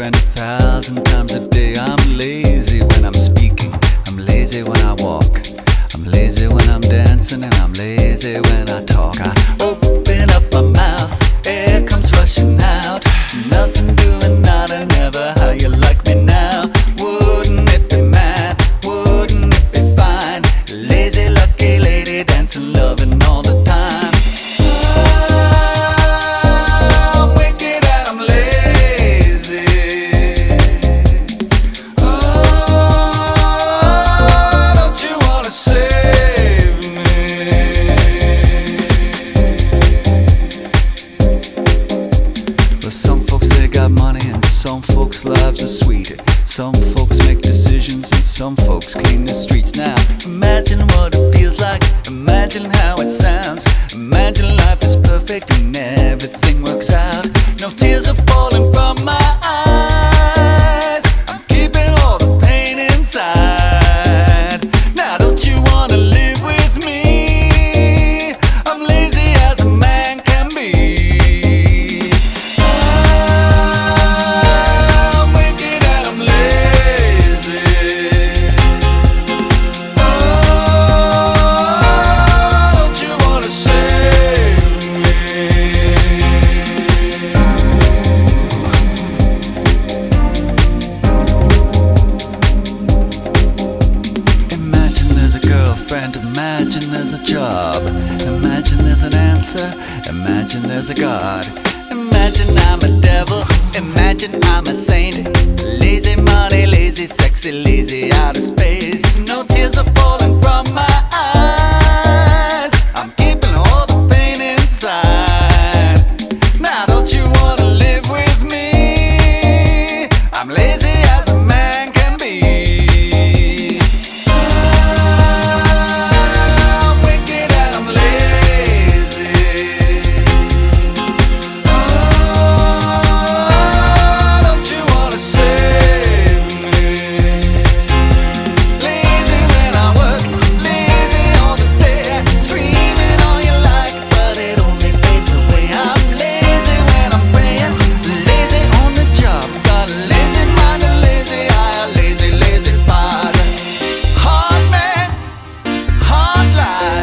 friend a thousand times a day. I'm lazy when I'm speaking, I'm lazy when I walk, I'm lazy when I'm dancing, and I'm lazy when I talk. I open up my mouth, air comes rushing out, nothing doing, not and never how you like me now. Wouldn't it be mad? Wouldn't it be fine? Lazy, lucky lady dancing, loving all the lives are sweet. Some folks make decisions and some folks clean the streets. Now, imagine what it feels like, imagine how it sounds. Imagine life is perfect and everything works out. No tears are falling from my imagine there's a job, imagine there's an answer, imagine there's a God. Imagine I'm a devil, imagine I'm a saint. Lazy money, lazy, sexy, lazy out of space.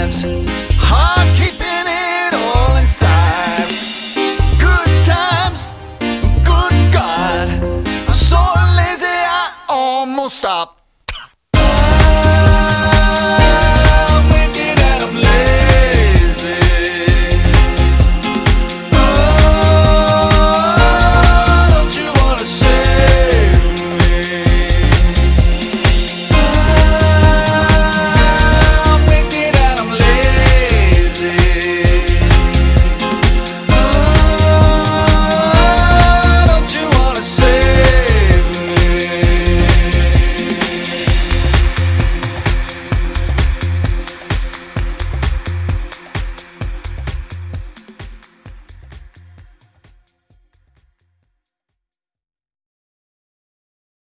Lives,